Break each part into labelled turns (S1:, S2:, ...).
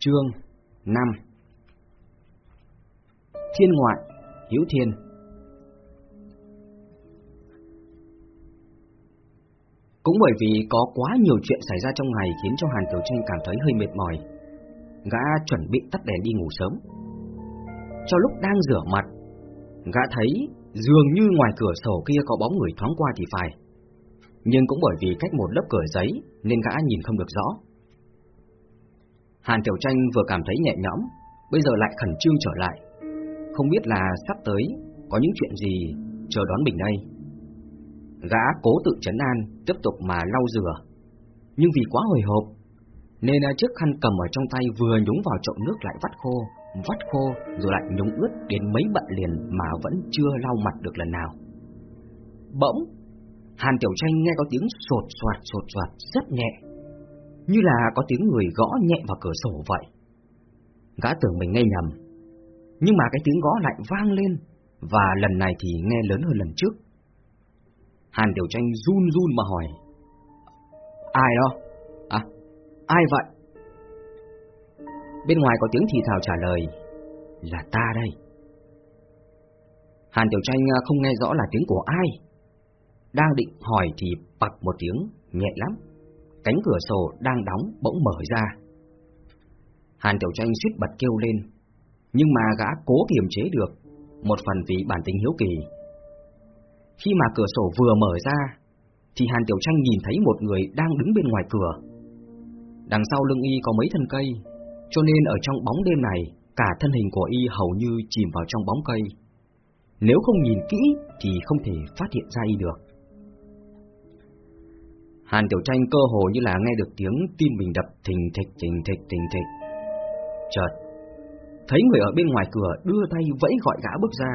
S1: Chương 5 Thiên ngoại, hữu Thiên Cũng bởi vì có quá nhiều chuyện xảy ra trong ngày khiến cho Hàn Tiểu Tranh cảm thấy hơi mệt mỏi. Gã chuẩn bị tắt đèn đi ngủ sớm. Cho lúc đang rửa mặt, gã thấy dường như ngoài cửa sổ kia có bóng người thoáng qua thì phải. Nhưng cũng bởi vì cách một lớp cửa giấy nên gã nhìn không được rõ. Hàn Tiểu Tranh vừa cảm thấy nhẹ nhõm, bây giờ lại khẩn trương trở lại. Không biết là sắp tới có những chuyện gì chờ đón mình đây. Gã cố tự chấn an, tiếp tục mà lau rửa. Nhưng vì quá hồi hộp, nên chiếc khăn cầm ở trong tay vừa nhúng vào chậu nước lại vắt khô, vắt khô rồi lại nhúng ướt đến mấy bận liền mà vẫn chưa lau mặt được lần nào. Bỗng, Hàn Tiểu Tranh nghe có tiếng sột soạt sột soạt rất nhẹ, như là có tiếng người gõ nhẹ vào cửa sổ vậy. Gã tưởng mình nghe nhầm, nhưng mà cái tiếng gõ lại vang lên, và lần này thì nghe lớn hơn lần trước. Hàn Tiểu Tranh run run mà hỏi, Ai đó? À, ai vậy? Bên ngoài có tiếng thì thào trả lời, là ta đây. Hàn Tiểu Tranh à, không nghe rõ là tiếng của ai. Đang định hỏi thì bật một tiếng nhẹ lắm cánh cửa sổ đang đóng bỗng mở ra. Hàn Tiểu Tranh suýt bật kêu lên, nhưng mà gã cố kiềm chế được, một phần vì bản tính hiếu kỳ. Khi mà cửa sổ vừa mở ra, thì Hàn Tiểu Tranh nhìn thấy một người đang đứng bên ngoài cửa. Đằng sau lưng y có mấy thân cây, cho nên ở trong bóng đêm này, cả thân hình của y hầu như chìm vào trong bóng cây. Nếu không nhìn kỹ thì không thể phát hiện ra y được. Hàn Tiểu Tranh cơ hồ như là nghe được tiếng tim mình đập thình thịch thình thịch thình thịch. Chợt, thấy người ở bên ngoài cửa đưa tay vẫy gọi gã bước ra.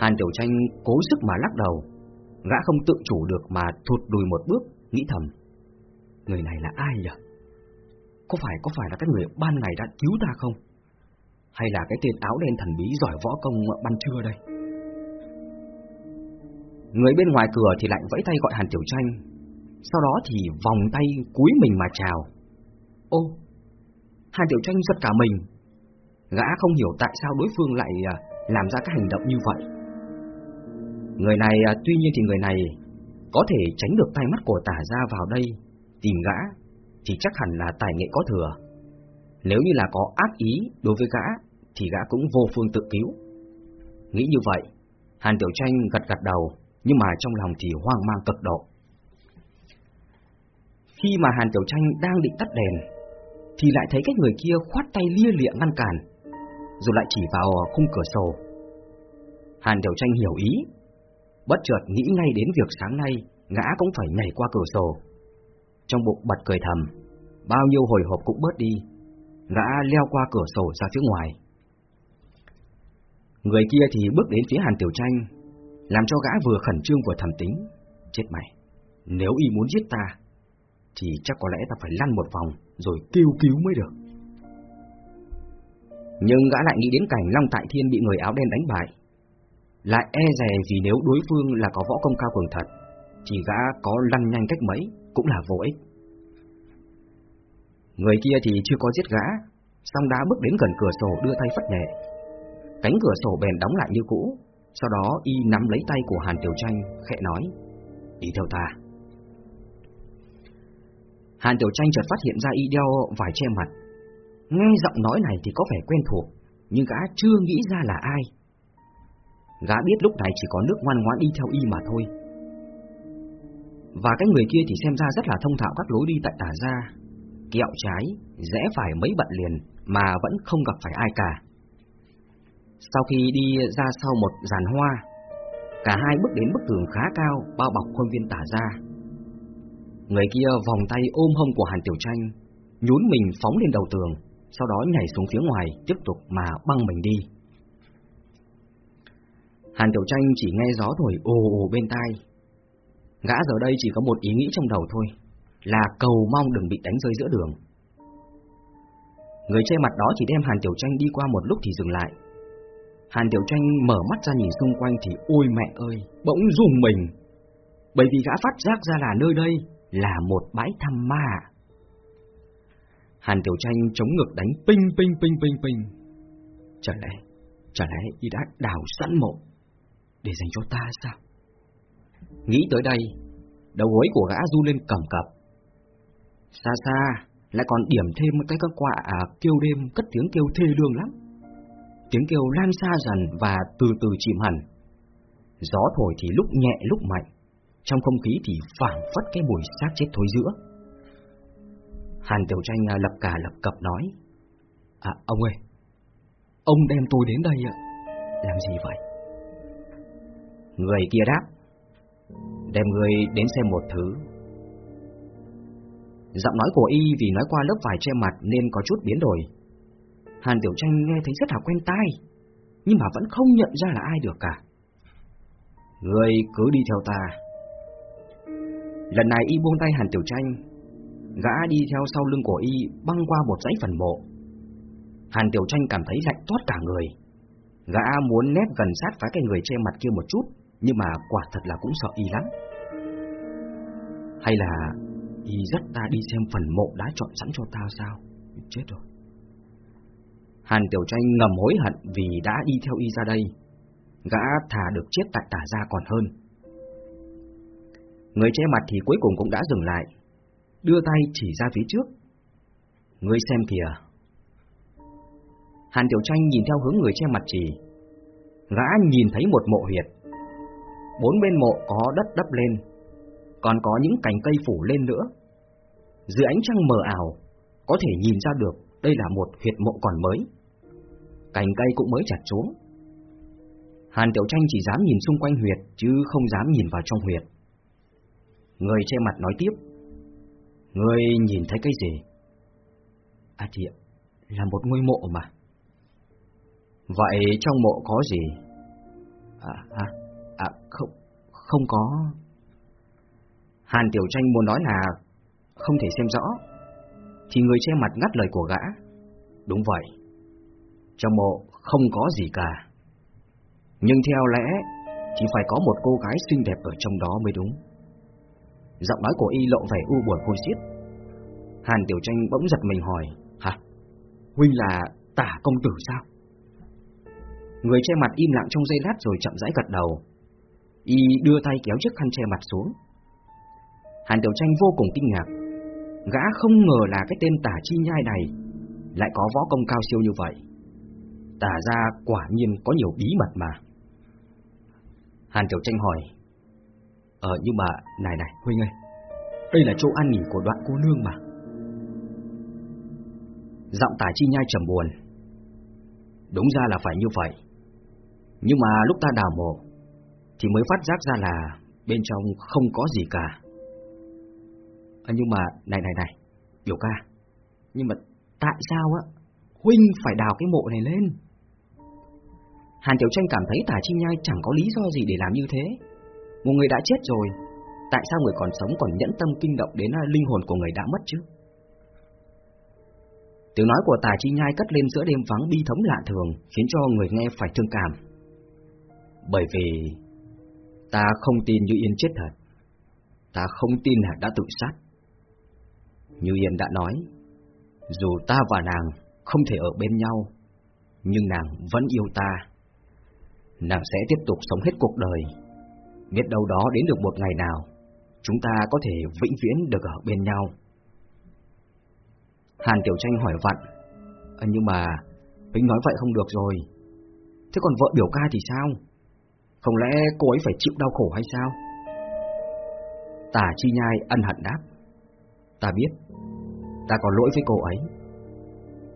S1: Hàn Tiểu Tranh cố sức mà lắc đầu, gã không tự chủ được mà thụt lùi một bước, nghĩ thầm. Người này là ai nhỉ? Có phải có phải là cái người ban ngày đã cứu ta không? Hay là cái tên áo đen thần bí giỏi võ công ban trưa đây? Người bên ngoài cửa thì lại vẫy tay gọi Hàn Tiểu Tranh sau đó thì vòng tay cúi mình mà chào. Ô, Hàn Tiểu Tranh giật cả mình. Gã không hiểu tại sao đối phương lại à, làm ra các hành động như vậy. Người này, à, tuy nhiên thì người này có thể tránh được tay mắt của tả ra vào đây tìm gã, thì chắc hẳn là tài nghệ có thừa. Nếu như là có ác ý đối với gã, thì gã cũng vô phương tự cứu. Nghĩ như vậy, Hàn Tiểu Tranh gật gật đầu, nhưng mà trong lòng thì hoang mang cực độ. Khi mà Hàn Tiểu Tranh đang định tắt đèn, thì lại thấy cái người kia khoát tay lia lịa ngăn cản, rồi lại chỉ vào khung cửa sổ. Hàn Tiểu Tranh hiểu ý, bất chợt nghĩ ngay đến việc sáng nay gã cũng phải nhảy qua cửa sổ. Trong bụng bật cười thầm, bao nhiêu hồi hộp cũng bớt đi, gã leo qua cửa sổ ra phía ngoài. Người kia thì bước đến phía Hàn Tiểu Tranh, làm cho gã vừa khẩn trương vừa thầm tính. Chết mày, nếu y muốn giết ta, thì chắc có lẽ ta phải lăn một vòng rồi kêu cứu mới được. Nhưng gã lại nghĩ đến cảnh Long Tại Thiên bị người áo đen đánh bại. Lại e rè vì nếu đối phương là có võ công cao cường thật, thì gã có lăn nhanh cách mấy cũng là vô ích. Người kia thì chưa có giết gã, song đã bước đến gần cửa sổ đưa tay phất nhẹ. Cánh cửa sổ bèn đóng lại như cũ, sau đó y nắm lấy tay của Hàn Tiểu Tranh, khẽ nói, đi theo ta. Hàn Tiểu Tranh chợt phát hiện ra y đeo vải che mặt. Nghe giọng nói này thì có vẻ quen thuộc, nhưng gã chưa nghĩ ra là ai. Gã biết lúc này chỉ có nước ngoan ngoãn đi theo y mà thôi. Và cái người kia thì xem ra rất là thông thạo các lối đi tại tả ra, kẹo trái, rẽ phải mấy bận liền mà vẫn không gặp phải ai cả. Sau khi đi ra sau một giàn hoa, cả hai bước đến bức tường khá cao bao bọc khuôn viên tả ra. Người kia vòng tay ôm hông của Hàn Tiểu Tranh, nhún mình phóng lên đầu tường, sau đó nhảy xuống phía ngoài, tiếp tục mà băng mình đi. Hàn Tiểu Tranh chỉ nghe gió thổi ồ ồ bên tai. Gã giờ đây chỉ có một ý nghĩ trong đầu thôi, là cầu mong đừng bị đánh rơi giữa đường. Người che mặt đó chỉ đem Hàn Tiểu Tranh đi qua một lúc thì dừng lại. Hàn Tiểu Tranh mở mắt ra nhìn xung quanh thì ôi mẹ ơi, bỗng rùng mình. Bởi vì gã phát giác ra là nơi đây là một bãi thăm ma. Hàn Tiểu Tranh chống ngực đánh ping ping ping ping ping. Chẳng lẽ, chẳng lẽ y đã đào sẵn mộ để dành cho ta sao? Nghĩ tới đây, đầu gối của gã du lên cầm cập. Xa xa, lại còn điểm thêm cái các quạ à, kêu đêm cất tiếng kêu thê lương lắm. Tiếng kêu lan xa dần và từ từ chìm hẳn. Gió thổi thì lúc nhẹ lúc mạnh, trong không khí thì phảng phất cái mùi xác chết thối giữa. Hàn Tiểu Tranh à, lập cả lập cập nói, À ông ơi, ông đem tôi đến đây ạ, làm gì vậy? Người kia đáp, đem người đến xem một thứ Giọng nói của y vì nói qua lớp vải che mặt nên có chút biến đổi. Hàn Tiểu Tranh nghe thấy rất là quen tai, nhưng mà vẫn không nhận ra là ai được cả. Người cứ đi theo ta. Lần này y buông tay Hàn Tiểu Tranh, gã đi theo sau lưng của y băng qua một dãy phần mộ. Hàn Tiểu Tranh cảm thấy lạnh toát cả người. Gã muốn nép gần sát phái cái người che mặt kia một chút, nhưng mà quả thật là cũng sợ y lắm. Hay là Y dắt ta đi xem phần mộ đã chọn sẵn cho ta sao Chết rồi Hàn Tiểu Tranh ngầm hối hận vì đã đi theo y ra đây Gã thà được chết tại tả gia còn hơn Người che mặt thì cuối cùng cũng đã dừng lại Đưa tay chỉ ra phía trước người xem kìa Hàn Tiểu Tranh nhìn theo hướng người che mặt chỉ Gã nhìn thấy một mộ huyệt Bốn bên mộ có đất đắp lên còn có những cành cây phủ lên nữa. Dưới ánh trăng mờ ảo, có thể nhìn ra được đây là một huyệt mộ còn mới. Cành cây cũng mới chặt xuống. Hàn Tiểu Tranh chỉ dám nhìn xung quanh huyệt, chứ không dám nhìn vào trong huyệt. Người che mặt nói tiếp. Người nhìn thấy cái gì? À thì là một ngôi mộ mà. Vậy trong mộ có gì? À, à, à không, không có... Hàn Tiểu Tranh muốn nói là không thể xem rõ, thì người che mặt ngắt lời của gã. Đúng vậy, trong mộ không có gì cả. Nhưng theo lẽ thì phải có một cô gái xinh đẹp ở trong đó mới đúng. Giọng nói của y lộ vẻ u buồn hôi xiết. Hàn Tiểu Tranh bỗng giật mình hỏi, hả? Huynh là tả công tử sao? Người che mặt im lặng trong giây lát rồi chậm rãi gật đầu. Y đưa tay kéo chiếc khăn che mặt xuống, Hàn Tiểu Tranh vô cùng kinh ngạc. Gã không ngờ là cái tên tả chi nhai này lại có võ công cao siêu như vậy. Tả ra quả nhiên có nhiều bí mật mà. Hàn Tiểu Tranh hỏi, Ờ nhưng mà, này này, Huynh ơi, đây là chỗ ăn nghỉ của đoạn cô nương mà. Giọng tả chi nhai trầm buồn. Đúng ra là phải như vậy. Nhưng mà lúc ta đào mộ, thì mới phát giác ra là bên trong không có gì cả. À, nhưng mà, này này này, biểu ca, nhưng mà tại sao á, Huynh phải đào cái mộ này lên? Hàn Tiểu Tranh cảm thấy Tả Chi Nhai chẳng có lý do gì để làm như thế. Một người đã chết rồi, tại sao người còn sống còn nhẫn tâm kinh động đến à, linh hồn của người đã mất chứ? Tiếng nói của tài Chi Nhai cất lên giữa đêm vắng bi thống lạ thường, khiến cho người nghe phải thương cảm. Bởi vì ta không tin Như Yên chết thật, ta không tin là đã tự sát. Như Yên đã nói, dù ta và nàng không thể ở bên nhau, nhưng nàng vẫn yêu ta. Nàng sẽ tiếp tục sống hết cuộc đời, biết đâu đó đến được một ngày nào, chúng ta có thể vĩnh viễn được ở bên nhau. Hàn Tiểu Tranh hỏi vặn, à, nhưng mà Vĩnh nói vậy không được rồi. Thế còn vợ biểu ca thì sao? Không lẽ cô ấy phải chịu đau khổ hay sao? Tả Chi Nhai ân hận đáp. Ta biết, ta có lỗi với cô ấy.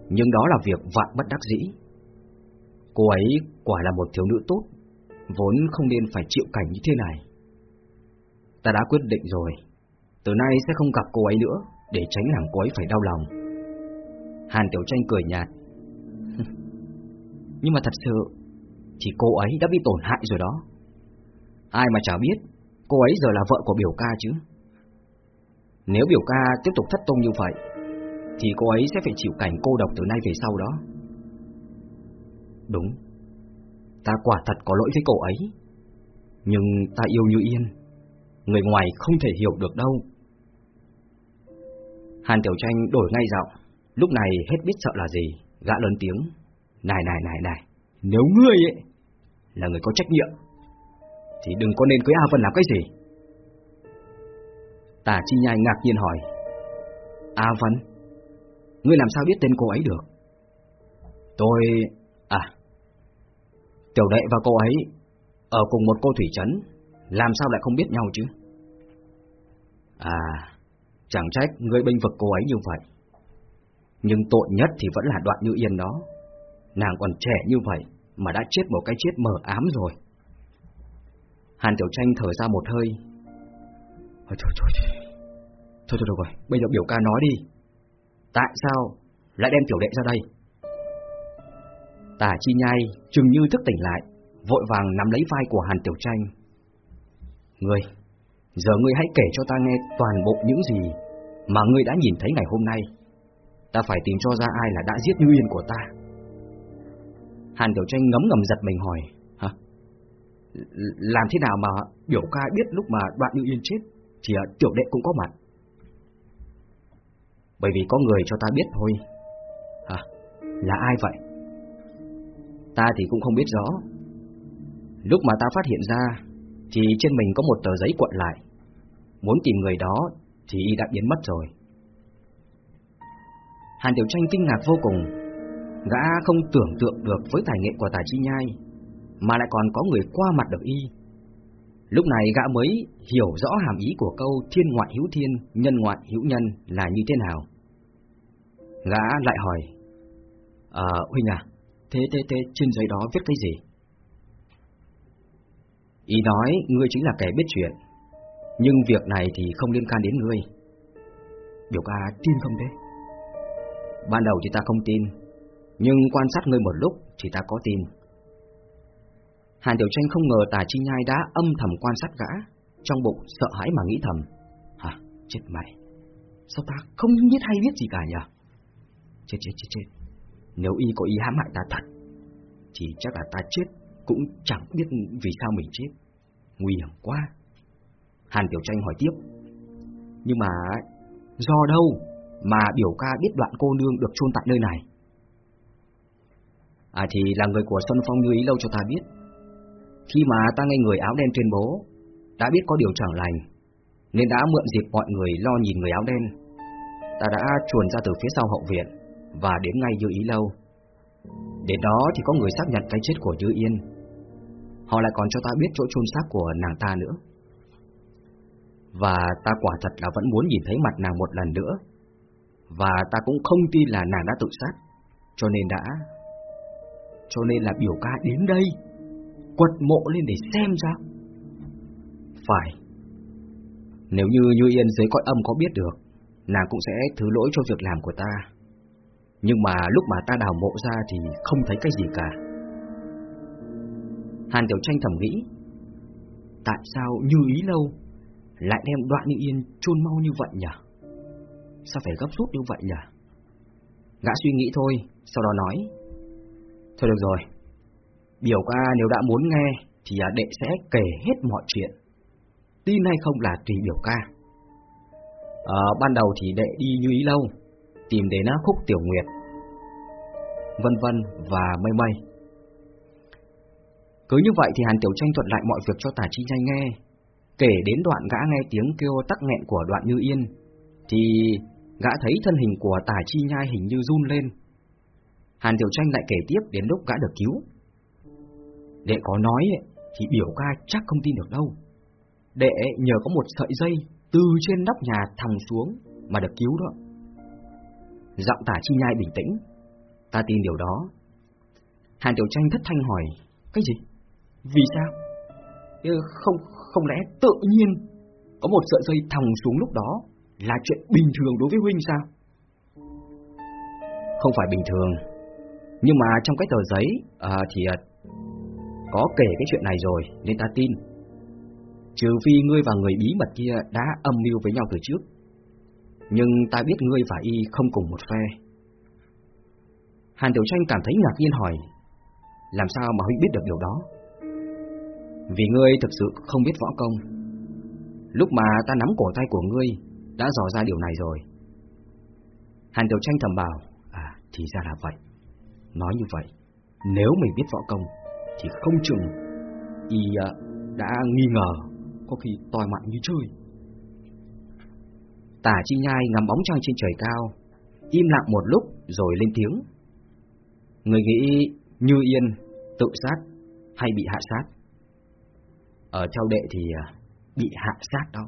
S1: Nhưng đó là việc vạn bất đắc dĩ. Cô ấy quả là một thiếu nữ tốt, vốn không nên phải chịu cảnh như thế này. Ta đã quyết định rồi, từ nay sẽ không gặp cô ấy nữa, để tránh làm cô ấy phải đau lòng. Hàn Tiểu Tranh cười nhạt. Nhưng mà thật sự, thì cô ấy đã bị tổn hại rồi đó. Ai mà chả biết, cô ấy giờ là vợ của biểu ca chứ. Nếu biểu ca tiếp tục thất tung như vậy Thì cô ấy sẽ phải chịu cảnh cô độc từ nay về sau đó Đúng Ta quả thật có lỗi với cậu ấy Nhưng ta yêu như yên Người ngoài không thể hiểu được đâu Hàn Tiểu Tranh đổi ngay giọng Lúc này hết biết sợ là gì, gã lớn tiếng. Này này này này, nếu ngươi ấy là người có trách nhiệm, thì đừng có nên cưới A Vân làm cái gì. Tả Chi Nhai ngạc nhiên hỏi. A Vân, ngươi làm sao biết tên cô ấy được? Tôi... Tiểu đệ và cô ấy ở cùng một cô thủy trấn, làm sao lại không biết nhau chứ? À, chẳng trách người bênh vực cô ấy như vậy. Nhưng tội nhất thì vẫn là đoạn như yên đó. Nàng còn trẻ như vậy mà đã chết một cái chết mờ ám rồi. Hàn Tiểu Tranh thở ra một hơi. Thôi thôi thôi, thôi thôi được rồi, bây giờ biểu ca nói đi. Tại sao lại đem tiểu đệ ra đây? Tả Chi Nhai chừng như thức tỉnh lại, vội vàng nắm lấy vai của Hàn Tiểu Tranh. Ngươi, giờ ngươi hãy kể cho ta nghe toàn bộ những gì mà ngươi đã nhìn thấy ngày hôm nay. Ta phải tìm cho ra ai là đã giết Như Yên của ta. Hàn Tiểu Tranh ngấm ngầm giật mình hỏi, hả? Làm thế nào mà biểu ca biết lúc mà đoạn Như Yên chết thì tiểu đệ cũng có mặt? Bởi vì có người cho ta biết thôi. Hả? Là ai vậy? Ta thì cũng không biết rõ. Lúc mà ta phát hiện ra thì trên mình có một tờ giấy cuộn lại. Muốn tìm người đó thì y đã biến mất rồi. Hàn Tiểu Tranh kinh ngạc vô cùng, gã không tưởng tượng được với tài nghệ của Tài Chi Nhai, mà lại còn có người qua mặt được y. Lúc này gã mới hiểu rõ hàm ý của câu thiên ngoại hữu thiên, nhân ngoại hữu nhân là như thế nào. Gã lại hỏi, Ờ, Huynh à, thế thế thế trên giấy đó viết cái gì? Ý nói ngươi chính là kẻ biết chuyện, nhưng việc này thì không liên can đến ngươi. Biểu ca tin không thế? Ban đầu thì ta không tin, nhưng quan sát ngươi một lúc thì ta có tin. Hàn Tiểu Tranh không ngờ Tà Chi Nhai đã âm thầm quan sát gã, trong bụng sợ hãi mà nghĩ thầm. Hả, chết mày, sao ta không biết hay biết gì cả nhỉ? Chết chết chết chết, nếu y có ý hãm hại ta thật, thì chắc là ta chết cũng chẳng biết vì sao mình chết. Nguy hiểm quá. Hàn Tiểu Tranh hỏi tiếp. Nhưng mà do đâu mà biểu ca biết đoạn cô nương được chôn tại nơi này? À thì là người của Xuân Phong như ý lâu cho ta biết. Khi mà ta nghe người áo đen tuyên bố, đã biết có điều chẳng lành, nên đã mượn dịp mọi người lo nhìn người áo đen. Ta đã chuồn ra từ phía sau hậu viện và đến ngay dư Ý lâu. Đến đó thì có người xác nhận cái chết của dư Yên. Họ lại còn cho ta biết chỗ chôn xác của nàng ta nữa. Và ta quả thật là vẫn muốn nhìn thấy mặt nàng một lần nữa và ta cũng không tin là nàng đã tự sát Cho nên đã, Cho nên là biểu ca đến đây, Quật mộ lên để xem ra Phải, Nếu như Như Yên dưới cõi âm có biết được, Nàng cũng sẽ thứ lỗi cho việc làm của ta nhưng mà lúc mà ta đào mộ ra thì không thấy cái gì cả. Hàn Tiểu Tranh thầm nghĩ Tại sao Như Ý Lâu Lại đem đoạn Như Yên chôn mau như vậy nhỉ? Sao phải gấp rút như vậy nhỉ? Gã suy nghĩ thôi, sau đó nói Thôi được rồi Biểu ca nếu đã muốn nghe Thì à, đệ sẽ kể hết mọi chuyện. Tin hay không là tùy biểu ca. À, Ban đầu thì đệ đi như ý lâu Tìm đến khúc tiểu nguyệt Vân vân và mây mây Cứ như vậy thì Hàn Tiểu Tranh thuận lại mọi việc cho Tả Chi Nhai nghe Kể đến đoạn gã nghe tiếng kêu tắc nghẹn của đoạn Như Yên, Thì Gã thấy thân hình của Tả chi nhai hình như run lên. Hàn Tiểu Tranh lại kể tiếp đến lúc gã được cứu. Đệ có nói thì biểu ca chắc không tin được đâu. Đệ nhờ có một sợi dây từ trên nóc nhà thẳng xuống mà được cứu đó. Giọng tả chi nhai bình tĩnh. Ta tin điều đó. Hàn Tiểu Tranh thất thanh hỏi. Cái gì? Vì sao? Không không lẽ tự nhiên có một sợi dây thòng xuống lúc đó là chuyện bình thường đối với Huynh sao? Không phải bình thường, nhưng mà trong cái tờ giấy à, thì à, có kể cái chuyện này rồi nên ta tin. Trừ phi ngươi và người bí mật kia đã âm mưu với nhau từ trước. Nhưng ta biết ngươi và y không cùng một phe. Hàn Tiểu Tranh cảm thấy ngạc nhiên hỏi, làm sao mà Huynh biết được điều đó? Vì ngươi thực sự không biết võ công. Lúc mà ta nắm cổ tay của ngươi đã dò ra điều này rồi. Hàn Tiểu Tranh thầm bảo, à Thì ra là vậy. Nói như vậy, nếu mình biết võ công, thì không chừng y à, đã nghi ngờ, có khi toi mạng như chơi. Tả chi nhai ngắm bóng trăng trên trời cao, im lặng một lúc rồi lên tiếng. Người nghĩ như yên, tự sát hay bị hạ sát? Ở châu đệ thì à, bị hạ sát đó.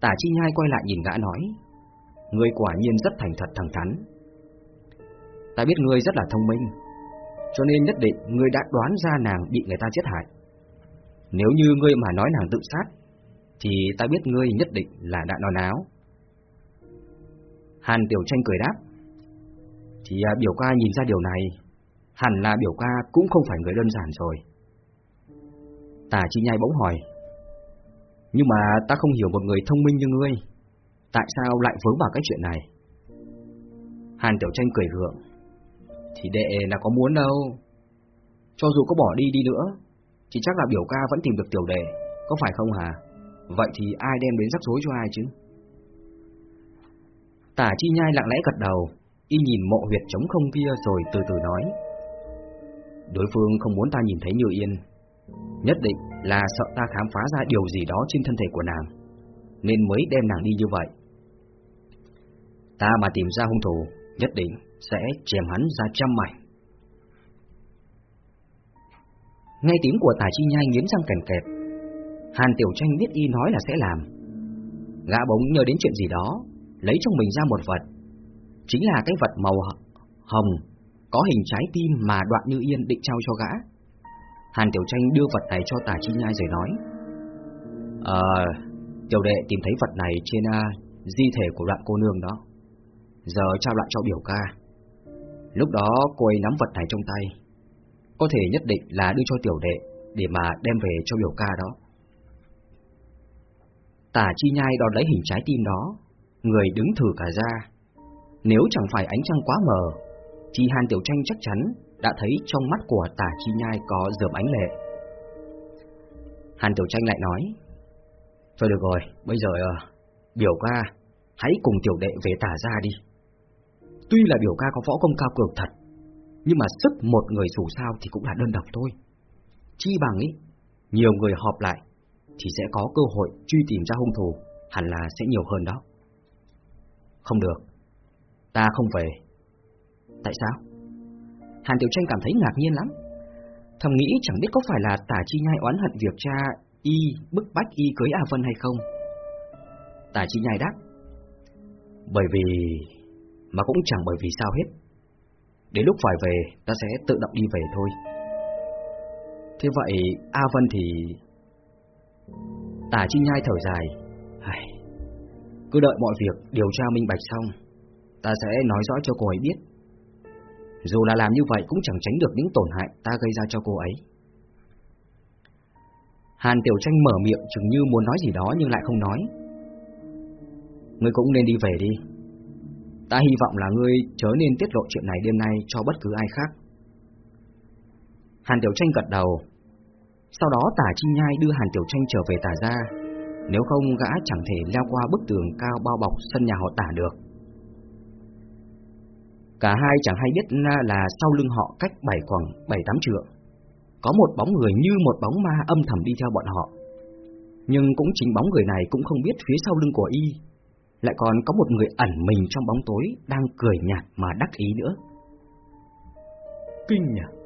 S1: Tả chi nhai quay lại nhìn gã nói, Người quả nhiên rất thành thật thẳng thắn. Ta biết ngươi rất là thông minh, cho nên nhất định ngươi đã đoán ra nàng bị người ta giết hại. Nếu như ngươi mà nói nàng tự sát, thì ta biết ngươi nhất định là đã nói náo. Hàn Tiểu Tranh cười đáp, thì à, biểu ca nhìn ra điều này, hẳn là biểu ca cũng không phải người đơn giản rồi. Tả Chi Nhai bỗng hỏi, nhưng mà ta không hiểu một người thông minh như ngươi, tại sao lại vướng vào cái chuyện này? Hàn Tiểu Tranh cười gượng, thì đệ là có muốn đâu. Cho dù có bỏ đi đi nữa, thì chắc là biểu ca vẫn tìm được tiểu đệ, có phải không hả? Vậy thì ai đem đến rắc rối cho ai chứ? Tả chi nhai lặng lẽ gật đầu, y nhìn mộ huyệt trống không kia rồi từ từ nói. Đối phương không muốn ta nhìn thấy Như Yên, nhất định là sợ ta khám phá ra điều gì đó trên thân thể của nàng, nên mới đem nàng đi như vậy. Ta mà tìm ra hung thủ, nhất định sẽ chém hắn ra trăm mảnh. Nghe tiếng của Tả Chi Nhai nghiến răng kèn kẹt, Hàn Tiểu Tranh biết y nói là sẽ làm. Gã bỗng nhớ đến chuyện gì đó, lấy trong mình ra một vật. Chính là cái vật màu hồng, có hình trái tim mà đoạn như yên định trao cho gã. Hàn Tiểu Tranh đưa vật này cho Tả Chi Nhai rồi nói. Ờ, tiểu đệ tìm thấy vật này trên uh, di thể của đoạn cô nương đó. Giờ trao lại cho biểu ca. Lúc đó cô ấy nắm vật này trong tay Có thể nhất định là đưa cho tiểu đệ Để mà đem về cho biểu ca đó Tả chi nhai đón lấy hình trái tim đó. Người đứng thử cả ra. Nếu chẳng phải ánh trăng quá mờ Thì Hàn Tiểu Tranh chắc chắn Đã thấy trong mắt của tả chi nhai có dợm ánh lệ. Hàn Tiểu Tranh lại nói Thôi được rồi, bây giờ à, biểu ca Hãy cùng tiểu đệ về tả ra đi. Tuy là biểu ca có võ công cao cường thật, nhưng mà sức một người dù sao thì cũng là đơn độc thôi. Chi bằng ý, nhiều người họp lại thì sẽ có cơ hội truy tìm ra hung thủ, hẳn là sẽ nhiều hơn đó. Không được, ta không về. Tại sao? Hàn Tiểu Tranh cảm thấy ngạc nhiên lắm. Thầm nghĩ chẳng biết có phải là tả chi nhai oán hận việc cha y bức bách y cưới A Vân hay không. Tả chi nhai đáp, bởi vì mà cũng chẳng bởi vì sao hết. Đến lúc phải về, ta sẽ tự động đi về thôi. Thế vậy, A Vân thì... Tả Chi Nhai thở dài. Ai... Cứ đợi mọi việc điều tra minh bạch xong, ta sẽ nói rõ cho cô ấy biết. Dù là làm như vậy cũng chẳng tránh được những tổn hại ta gây ra cho cô ấy. Hàn Tiểu Tranh mở miệng chừng như muốn nói gì đó nhưng lại không nói. Ngươi cũng nên đi về đi. Ta hy vọng là ngươi chớ nên tiết lộ chuyện này đêm nay cho bất cứ ai khác. Hàn Tiểu Tranh gật đầu. Sau đó tả chi nhai đưa Hàn Tiểu Tranh trở về tả ra, nếu không gã chẳng thể leo qua bức tường cao bao bọc sân nhà họ tả được. Cả hai chẳng hay biết là sau lưng họ cách bảy khoảng bảy tám trượng. Có một bóng người như một bóng ma âm thầm đi theo bọn họ. Nhưng cũng chính bóng người này cũng không biết phía sau lưng của y lại còn có một người ẩn mình trong bóng tối đang cười nhạt mà đắc ý nữa. Kinh nhỉ?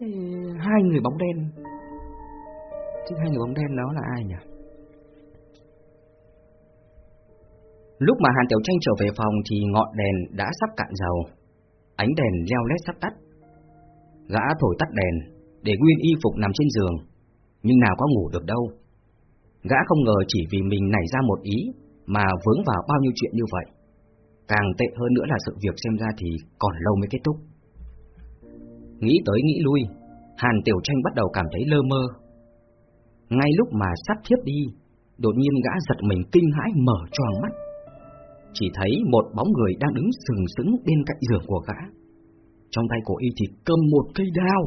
S1: Hai người bóng đen. Chứ hai người bóng đen đó là ai nhỉ? Lúc mà Hàn Tiểu Tranh trở về phòng thì ngọn đèn đã sắp cạn dầu. Ánh đèn leo lét sắp tắt. Gã thổi tắt đèn để Nguyên y phục nằm trên giường, nhưng nào có ngủ được đâu. Gã không ngờ chỉ vì mình nảy ra một ý mà vướng vào bao nhiêu chuyện như vậy. Càng tệ hơn nữa là sự việc xem ra thì còn lâu mới kết thúc. Nghĩ tới nghĩ lui, Hàn Tiểu Tranh bắt đầu cảm thấy lơ mơ. Ngay lúc mà sắp thiếp đi, đột nhiên gã giật mình kinh hãi mở tròn mắt. Chỉ thấy một bóng người đang đứng sừng sững bên cạnh giường của gã. Trong tay của y thì cầm một cây đao,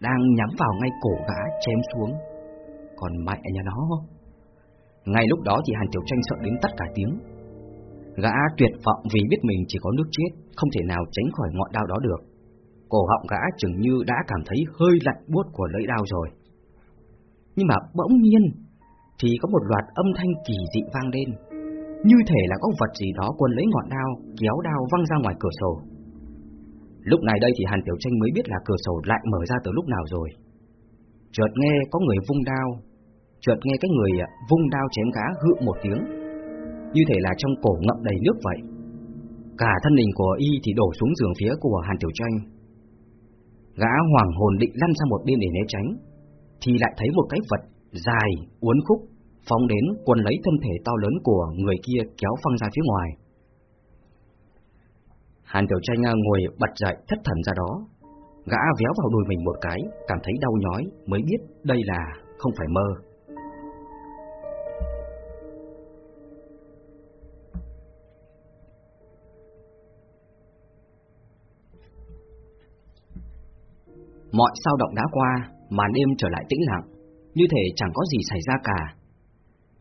S1: đang nhắm vào ngay cổ gã chém xuống. Còn mẹ nhà nó ngay lúc đó thì Hàn Tiểu Tranh sợ đến tắt cả tiếng. Gã tuyệt vọng vì biết mình chỉ có nước chết, không thể nào tránh khỏi ngọn đao đó được. Cổ họng gã chừng như đã cảm thấy hơi lạnh buốt của lưỡi dao rồi. Nhưng mà bỗng nhiên thì có một loạt âm thanh kỳ dị vang lên, như thể là có vật gì đó quân lấy ngọn đao, kéo đao văng ra ngoài cửa sổ. Lúc này đây thì Hàn Tiểu Tranh mới biết là cửa sổ lại mở ra từ lúc nào rồi. Chợt nghe có người vung đao, chợt nghe cái người à, vung đao chém gã hự một tiếng, như thể là trong cổ ngậm đầy nước vậy. Cả thân hình của y thì đổ xuống giường phía của Hàn Tiểu Tranh. Gã hoàng hồn định lăn sang một bên để né tránh, thì lại thấy một cái vật dài, uốn khúc, phóng đến quần lấy thân thể to lớn của người kia kéo phăng ra phía ngoài. Hàn Tiểu Tranh à, ngồi bật dậy thất thần ra đó, gã véo vào đùi mình một cái, cảm thấy đau nhói mới biết đây là không phải mơ. Mọi sao động đã qua, màn đêm trở lại tĩnh lặng, như thể chẳng có gì xảy ra cả.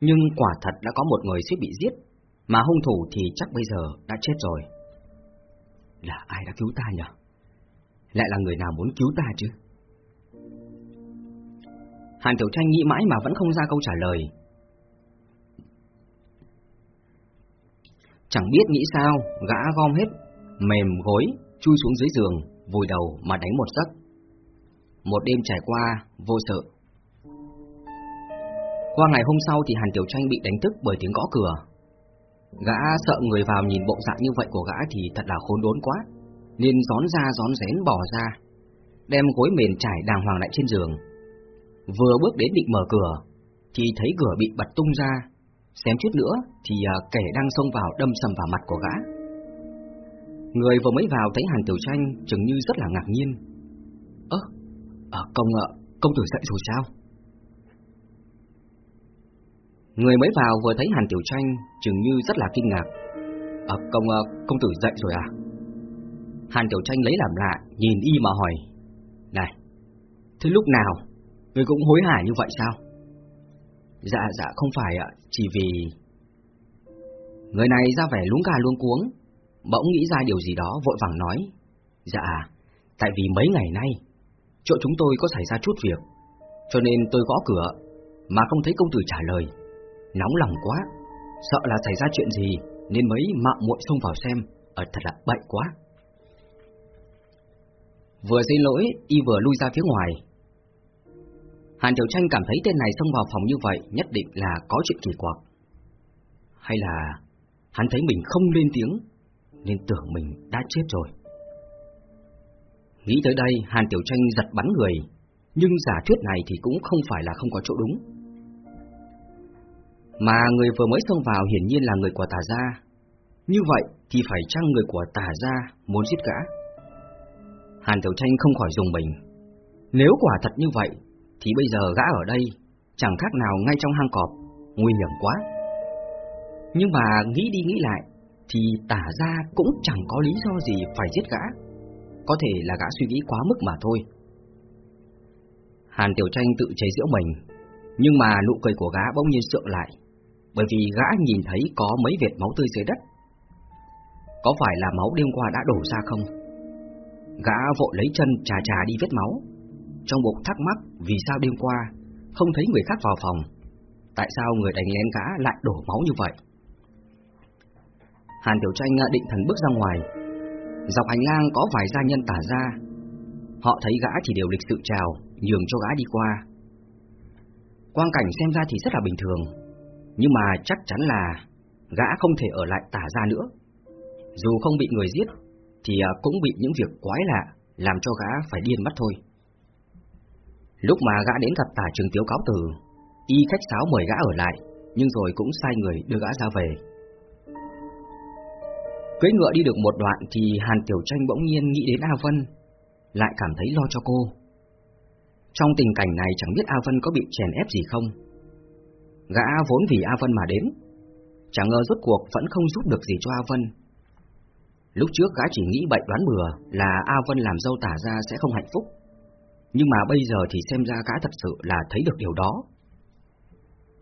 S1: Nhưng quả thật đã có một người suýt bị giết, mà hung thủ thì chắc bây giờ đã chết rồi. Là ai đã cứu ta nhỉ? Lại là người nào muốn cứu ta chứ? Hàn Tiểu Tranh nghĩ mãi mà vẫn không ra câu trả lời. Chẳng biết nghĩ sao, gã gom hết, mềm gối, chui xuống dưới giường, vùi đầu mà đánh một giấc. Một đêm trải qua, vô sự. Qua ngày hôm sau thì Hàn Tiểu Tranh bị đánh thức bởi tiếng gõ cửa. Gã sợ người vào nhìn bộ dạng như vậy của gã thì thật là khốn đốn quá, nên gión ra gión rén bỏ ra, đem gối mền trải đàng hoàng lại trên giường. Vừa bước đến định mở cửa, thì thấy cửa bị bật tung ra, xém chút nữa thì à, kẻ đang xông vào đâm sầm vào mặt của gã. Người vừa mới vào thấy Hàn Tiểu Tranh chừng như rất là ngạc nhiên. Ơ, à, À, công ạ, công tử dậy rồi sao? Người mới vào vừa thấy Hàn Tiểu Tranh chừng như rất là kinh ngạc. À, công à, công tử dậy rồi à? Hàn Tiểu Tranh lấy làm lạ, nhìn y mà hỏi. Này, thế lúc nào, người cũng hối hả như vậy sao? Dạ dạ không phải ạ, chỉ vì... Người này ra vẻ lúng gà luống cuống, bỗng nghĩ ra điều gì đó vội vàng nói. Dạ, tại vì mấy ngày nay, chỗ chúng tôi có xảy ra chút việc, cho nên tôi gõ cửa, mà không thấy công tử trả lời. Nóng lòng quá, sợ là xảy ra chuyện gì, nên mới mạo muội xông vào xem, ở thật là bậy quá. Vừa xin lỗi, y vừa lui ra phía ngoài. Hàn Tiểu Tranh cảm thấy tên này xông vào phòng như vậy nhất định là có chuyện kỳ quặc. Hay là hắn thấy mình không lên tiếng, nên tưởng mình đã chết rồi. Nghĩ tới đây, Hàn Tiểu Tranh giật bắn người, nhưng giả thuyết này thì cũng không phải là không có chỗ đúng. Mà người vừa mới xông vào hiển nhiên là người của tà gia. Như vậy thì phải chăng người của tà gia muốn giết gã? Hàn Tiểu Tranh không khỏi dùng mình. Nếu quả thật như vậy, thì bây giờ gã ở đây chẳng khác nào ngay trong hang cọp, nguy hiểm quá. Nhưng mà nghĩ đi nghĩ lại, thì tả ra cũng chẳng có lý do gì phải giết gã. Có thể là gã suy nghĩ quá mức mà thôi. Hàn Tiểu Tranh tự chế giễu mình, nhưng mà nụ cười của gã bỗng nhiên sượng lại, bởi vì gã nhìn thấy có mấy vệt máu tươi dưới đất. Có phải là máu đêm qua đã đổ ra không? Gã vội lấy chân trà trà đi vết máu Trong bụng thắc mắc vì sao đêm qua Không thấy người khác vào phòng Tại sao người đánh lén gã lại đổ máu như vậy Hàn Tiểu Tranh định thần bước ra ngoài Dọc hành lang có vài gia nhân tả ra Họ thấy gã thì đều lịch sự chào Nhường cho gã đi qua Quang cảnh xem ra thì rất là bình thường Nhưng mà chắc chắn là Gã không thể ở lại tả ra nữa Dù không bị người giết thì à, cũng bị những việc quái lạ làm cho gã phải điên mất thôi. Lúc mà gã đến gặp tả trường tiếu cáo từ, y khách sáo mời gã ở lại, nhưng rồi cũng sai người đưa gã ra về. Cưỡi ngựa đi được một đoạn thì Hàn Tiểu Tranh bỗng nhiên nghĩ đến A Vân, lại cảm thấy lo cho cô. Trong tình cảnh này chẳng biết A Vân có bị chèn ép gì không. Gã vốn vì A Vân mà đến, chẳng ngờ rốt cuộc vẫn không giúp được gì cho A Vân, Lúc trước gã chỉ nghĩ bậy đoán bừa là A Vân làm dâu tả ra sẽ không hạnh phúc. Nhưng mà bây giờ thì xem ra gã thật sự là thấy được điều đó.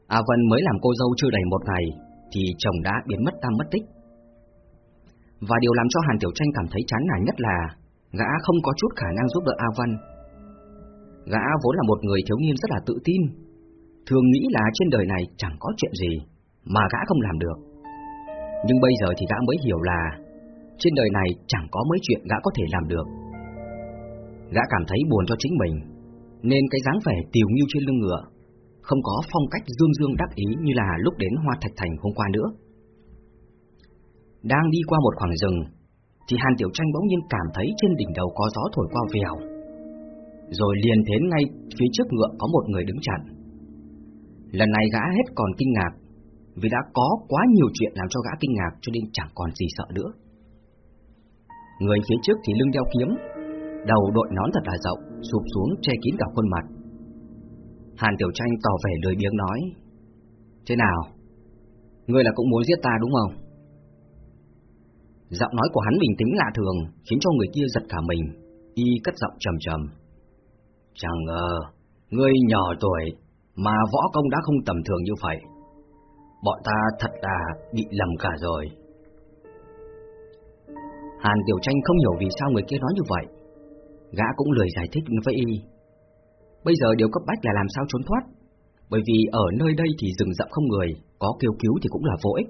S1: A Vân mới làm cô dâu chưa đầy một ngày thì chồng đã biến mất tam mất tích, và điều làm cho Hàn Tiểu Tranh cảm thấy chán nản nhất là gã không có chút khả năng giúp đỡ A Văn. Gã vốn là một người thiếu niên rất là tự tin, thường nghĩ là trên đời này chẳng có chuyện gì mà gã không làm được. Nhưng bây giờ thì gã mới hiểu là trên đời này chẳng có mấy chuyện gã có thể làm được. Gã cảm thấy buồn cho chính mình, nên cái dáng vẻ tiều nghiêu trên lưng ngựa, không có phong cách dương dương đắc ý như là lúc đến Hoa Thạch Thành hôm qua nữa. Đang đi qua một khoảng rừng, thì Hàn Tiểu Tranh bỗng nhiên cảm thấy trên đỉnh đầu có gió thổi qua vèo. Rồi liền đến ngay phía trước ngựa có một người đứng chặn. Lần này gã hết còn kinh ngạc, vì đã có quá nhiều chuyện làm cho gã kinh ngạc cho nên chẳng còn gì sợ nữa. Người phía trước thì lưng đeo kiếm, đầu đội nón thật là rộng, sụp xuống che kín cả khuôn mặt. Hàn Tiểu Tranh tỏ vẻ lười biếng nói, Thế nào? Ngươi là cũng muốn giết ta đúng không? Giọng nói của hắn bình tĩnh lạ thường, khiến cho người kia giật cả mình, y cất giọng trầm trầm. Chẳng ngờ, ngươi nhỏ tuổi, mà võ công đã không tầm thường như vậy. Bọn ta thật là bị lầm cả rồi. Hàn Tiểu Tranh không hiểu vì sao người kia nói như vậy. Gã cũng lười giải thích với y. Bây giờ điều cấp bách là làm sao trốn thoát. Bởi vì ở nơi đây thì rừng rậm không người, có kêu cứu thì cũng là vô ích.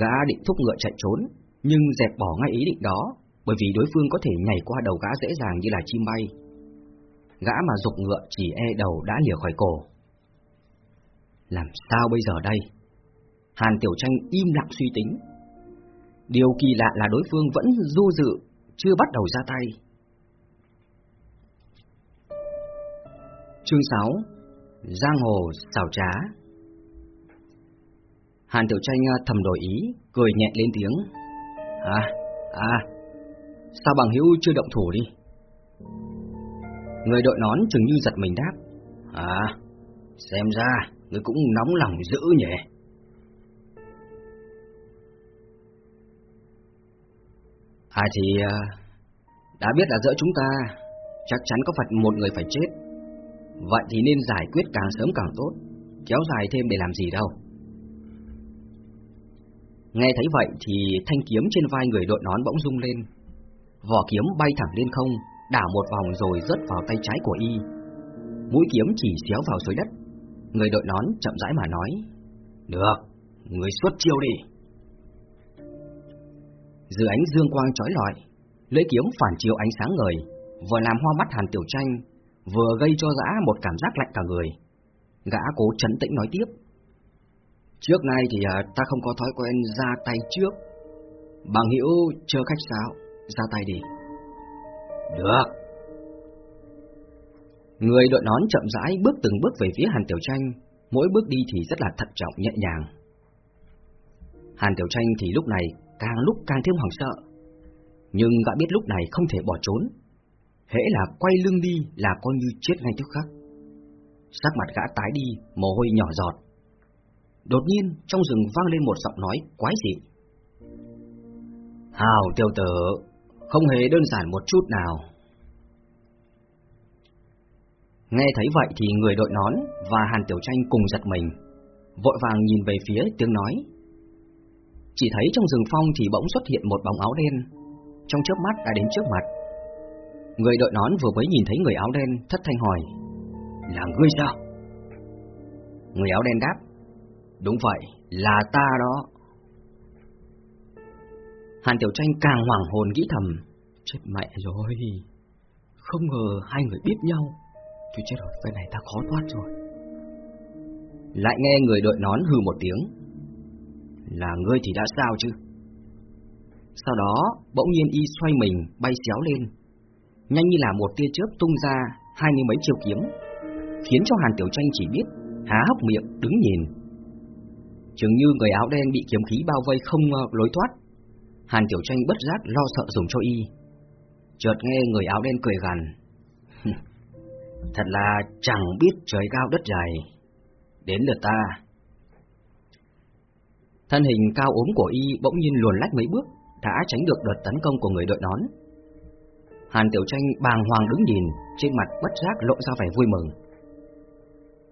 S1: Gã định thúc ngựa chạy trốn, nhưng dẹp bỏ ngay ý định đó, bởi vì đối phương có thể nhảy qua đầu gã dễ dàng như là chim bay. Gã mà dục ngựa chỉ e đầu đã lìa khỏi cổ. Làm sao bây giờ đây? Hàn Tiểu Tranh im lặng suy tính. Điều kỳ lạ là đối phương vẫn du dự, chưa bắt đầu ra tay. Chương 6 Giang hồ xảo trá Hàn Tiểu Tranh à, thầm đổi ý, cười nhẹ lên tiếng. À, à, sao bằng hữu chưa động thủ đi? Người đội nón chừng như giật mình đáp. À, xem ra người cũng nóng lòng dữ nhỉ? À thì đã biết là giữa chúng ta chắc chắn có phải một người phải chết. Vậy thì nên giải quyết càng sớm càng tốt, kéo dài thêm để làm gì đâu. Nghe thấy vậy thì thanh kiếm trên vai người đội nón bỗng rung lên. Vỏ kiếm bay thẳng lên không, đảo một vòng rồi rớt vào tay trái của y. Mũi kiếm chỉ xéo vào dưới đất. Người đội nón chậm rãi mà nói. Được, người xuất chiêu đi. Dưới ánh dương quang chói lọi, lưỡi kiếm phản chiếu ánh sáng người, vừa làm hoa mắt Hàn Tiểu Tranh, vừa gây cho gã một cảm giác lạnh cả người. Gã cố chấn tĩnh nói tiếp. Trước nay thì à, ta không có thói quen ra tay trước. Bằng hữu chờ khách sao, ra tay đi. Được. Người đội nón chậm rãi bước từng bước về phía Hàn Tiểu Tranh, mỗi bước đi thì rất là thận trọng nhẹ nhàng. Hàn Tiểu Tranh thì lúc này càng lúc càng thêm hoảng sợ, nhưng gã biết lúc này không thể bỏ trốn. Hễ là quay lưng đi là coi như chết ngay tức khắc. Sắc mặt gã tái đi, mồ hôi nhỏ giọt, Đột nhiên trong rừng vang lên một giọng nói quái dị. Hào tiêu tử, không hề đơn giản một chút nào. Nghe thấy vậy thì người đội nón và Hàn Tiểu Tranh cùng giật mình, vội vàng nhìn về phía tiếng nói. Chỉ thấy trong rừng phong thì bỗng xuất hiện một bóng áo đen, trong chớp mắt đã đến trước mặt. Người đội nón vừa mới nhìn thấy người áo đen, thất thanh hỏi, là ngươi sao? Người áo đen đáp, Đúng vậy, là ta đó. Hàn Tiểu Tranh càng hoảng hồn nghĩ thầm, chết mẹ rồi, không ngờ hai người biết nhau, thôi chết rồi, cái này ta khó thoát rồi. Lại nghe người đội nón hừ một tiếng, là ngươi thì đã sao chứ? Sau đó, bỗng nhiên y xoay mình, bay xéo lên, nhanh như là một tia chớp tung ra hai mươi mấy chiều kiếm, khiến cho Hàn Tiểu Tranh chỉ biết há hốc miệng đứng nhìn Chừng như người áo đen bị kiếm khí bao vây không ờ, lối thoát. Hàn Tiểu Tranh bất giác lo sợ dùng cho y. Chợt nghe người áo đen cười gằn. Thật là chẳng biết trời cao đất dày. Đến lượt ta. Thân hình cao ốm của y bỗng nhiên luồn lách mấy bước, đã tránh được đợt tấn công của người đội nón. Hàn Tiểu Tranh bàng hoàng đứng nhìn, trên mặt bất giác lộ ra vẻ vui mừng.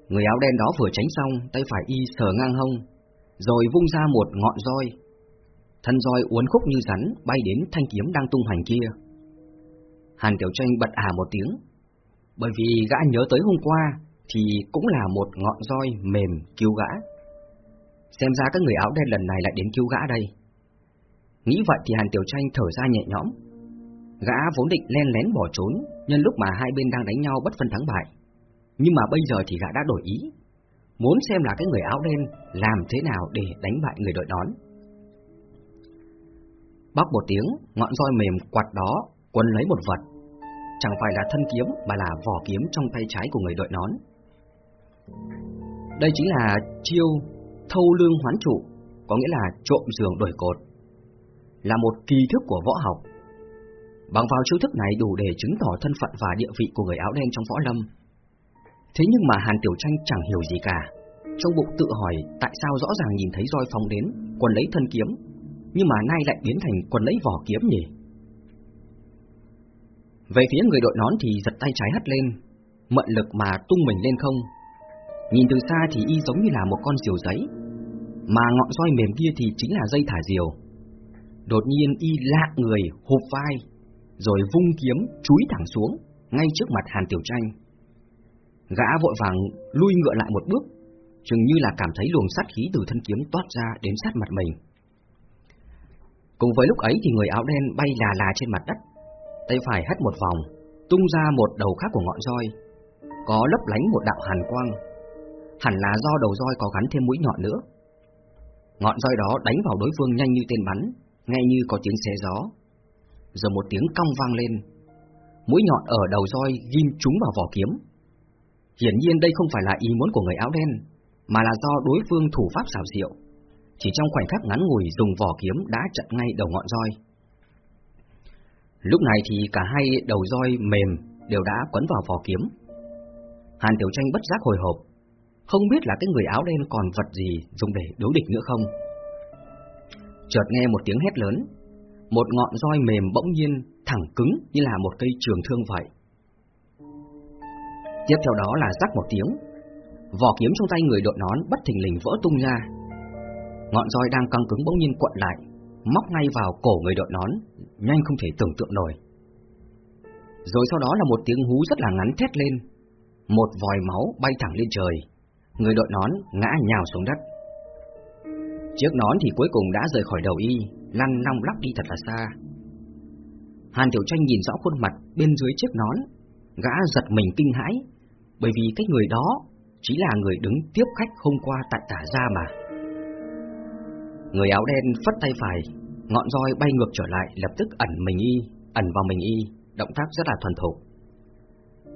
S1: Người áo đen đó vừa tránh xong, tay phải y sờ ngang hông, rồi vung ra một ngọn roi. thân roi uốn khúc như rắn bay đến thanh kiếm đang tung hoành kia. Hàn Tiểu Tranh bật à một tiếng, bởi vì gã nhớ tới hôm qua thì cũng là một ngọn roi mềm cứu gã. Xem ra các người áo đen lần này lại đến cứu gã đây. Nghĩ vậy thì Hàn Tiểu Tranh thở ra nhẹ nhõm. Gã vốn định len lén bỏ trốn nhân lúc mà hai bên đang đánh nhau bất phân thắng bại. Nhưng mà bây giờ thì gã đã đổi ý, muốn xem là cái người áo đen làm thế nào để đánh bại người đội nón. Bóc một tiếng, ngọn roi mềm quạt đó quấn lấy một vật. Chẳng phải là thân kiếm mà là vỏ kiếm trong tay trái của người đội nón. Đây chính là chiêu thâu lương hoán trụ, có nghĩa là trộm giường đổi cột. Là một kỳ thức của võ học. Bằng vào chiêu thức này đủ để chứng tỏ thân phận và địa vị của người áo đen trong võ lâm. Thế nhưng mà Hàn Tiểu Tranh chẳng hiểu gì cả. Trong bụng tự hỏi tại sao rõ ràng nhìn thấy roi phóng đến, quần lấy thân kiếm, nhưng mà nay lại biến thành quần lấy vỏ kiếm nhỉ? Về phía người đội nón thì giật tay trái hất lên, mận lực mà tung mình lên không. Nhìn từ xa thì y giống như là một con diều giấy, mà ngọn roi mềm kia thì chính là dây thả diều. Đột nhiên y lạ người, hụp vai, rồi vung kiếm chúi thẳng xuống, ngay trước mặt Hàn Tiểu Tranh. Gã vội vàng lui ngựa lại một bước, chừng như là cảm thấy luồng sát khí từ thân kiếm toát ra đến sát mặt mình. Cùng với lúc ấy thì người áo đen bay là là trên mặt đất, tay phải hất một vòng, tung ra một đầu khác của ngọn roi, có lấp lánh một đạo hàn quang. Hẳn là do đầu roi có gắn thêm mũi nhọn nữa. Ngọn roi đó đánh vào đối phương nhanh như tên bắn, nghe như có tiếng xé gió. rồi một tiếng cong vang lên, mũi nhọn ở đầu roi ghim trúng vào vỏ kiếm. Hiển nhiên đây không phải là ý muốn của người áo đen, mà là do đối phương thủ pháp xảo diệu. Chỉ trong khoảnh khắc ngắn ngủi dùng vỏ kiếm đã chặn ngay đầu ngọn roi. Lúc này thì cả hai đầu roi mềm đều đã quấn vào vỏ kiếm. Hàn Tiểu Tranh bất giác hồi hộp, không biết là cái người áo đen còn vật gì dùng để đối địch nữa không. Chợt nghe một tiếng hét lớn, một ngọn roi mềm bỗng nhiên thẳng cứng như là một cây trường thương vậy. Tiếp theo đó là rắc một tiếng, vỏ kiếm trong tay người đội nón bất thình lình vỡ tung ra. Ngọn roi đang căng cứng bỗng nhiên cuộn lại, móc ngay vào cổ người đội nón, nhanh không thể tưởng tượng nổi. Rồi sau đó là một tiếng hú rất là ngắn thét lên, một vòi máu bay thẳng lên trời, người đội nón ngã nhào xuống đất. Chiếc nón thì cuối cùng đã rời khỏi đầu y, lăn long lắc đi thật là xa. Hàn Tiểu Tranh nhìn rõ khuôn mặt bên dưới chiếc nón, gã giật mình kinh hãi, bởi vì cái người đó chỉ là người đứng tiếp khách hôm qua tại tả gia mà. Người áo đen phất tay phải, ngọn roi bay ngược trở lại lập tức ẩn mình y, ẩn vào mình y, động tác rất là thuần thục.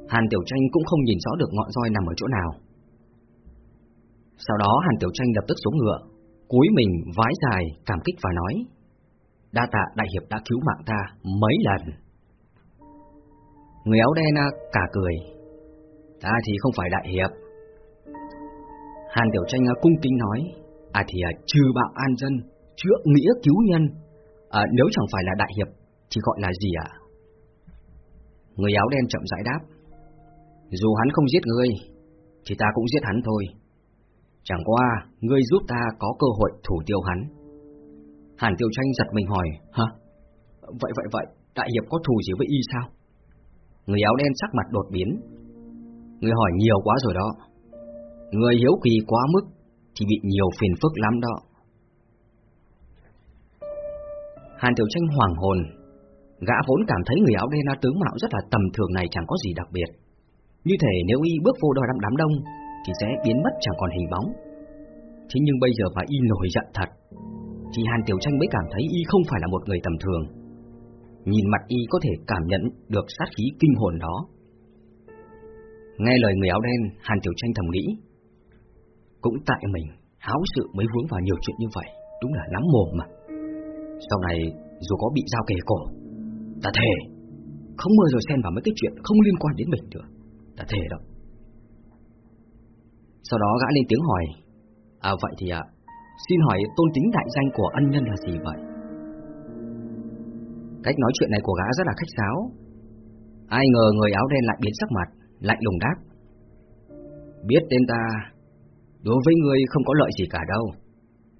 S1: Hàn Tiểu Tranh cũng không nhìn rõ được ngọn roi nằm ở chỗ nào. Sau đó Hàn Tiểu Tranh lập tức xuống ngựa, cúi mình vái dài, cảm kích và nói Đa tạ đại hiệp đã cứu mạng ta mấy lần Người áo đen à, cả cười Ta thì không phải đại hiệp Hàn Tiểu Tranh à, cung kính nói À thì à, trừ bạo an dân Chữa nghĩa cứu nhân à, Nếu chẳng phải là đại hiệp Thì gọi là gì ạ Người áo đen chậm rãi đáp Dù hắn không giết ngươi Thì ta cũng giết hắn thôi Chẳng qua, ngươi giúp ta có cơ hội thủ tiêu hắn. Hàn Tiêu Tranh giật mình hỏi, hả? Vậy vậy vậy, đại hiệp có thù gì với y sao? Người áo đen sắc mặt đột biến. Người hỏi nhiều quá rồi đó. Người hiếu kỳ quá mức, thì bị nhiều phiền phức lắm đó. Hàn Tiểu Tranh hoàng hồn, gã vốn cảm thấy người áo đen tướng mạo rất là tầm thường này chẳng có gì đặc biệt. Như thể nếu y bước vô đòi đám, đám đông thì sẽ biến mất chẳng còn hình bóng. Thế nhưng bây giờ mà y nổi giận thật, thì Hàn Tiểu Tranh mới cảm thấy y không phải là một người tầm thường. Nhìn mặt y có thể cảm nhận được sát khí kinh hồn đó. Nghe lời người áo đen, Hàn Tiểu Tranh thầm nghĩ, cũng tại mình, háo sự mới vướng vào nhiều chuyện như vậy, đúng là lắm mồm mà. Sau này, dù có bị giao kề cổ, ta thề, không bao giờ xen vào mấy cái chuyện không liên quan đến mình nữa, ta thề đâu. Sau đó gã lên tiếng hỏi À vậy thì ạ Xin hỏi tôn tính đại danh của ân nhân là gì vậy Cách nói chuyện này của gã rất là khách sáo Ai ngờ người áo đen lại biến sắc mặt Lạnh lùng đáp Biết tên ta Đối với người không có lợi gì cả đâu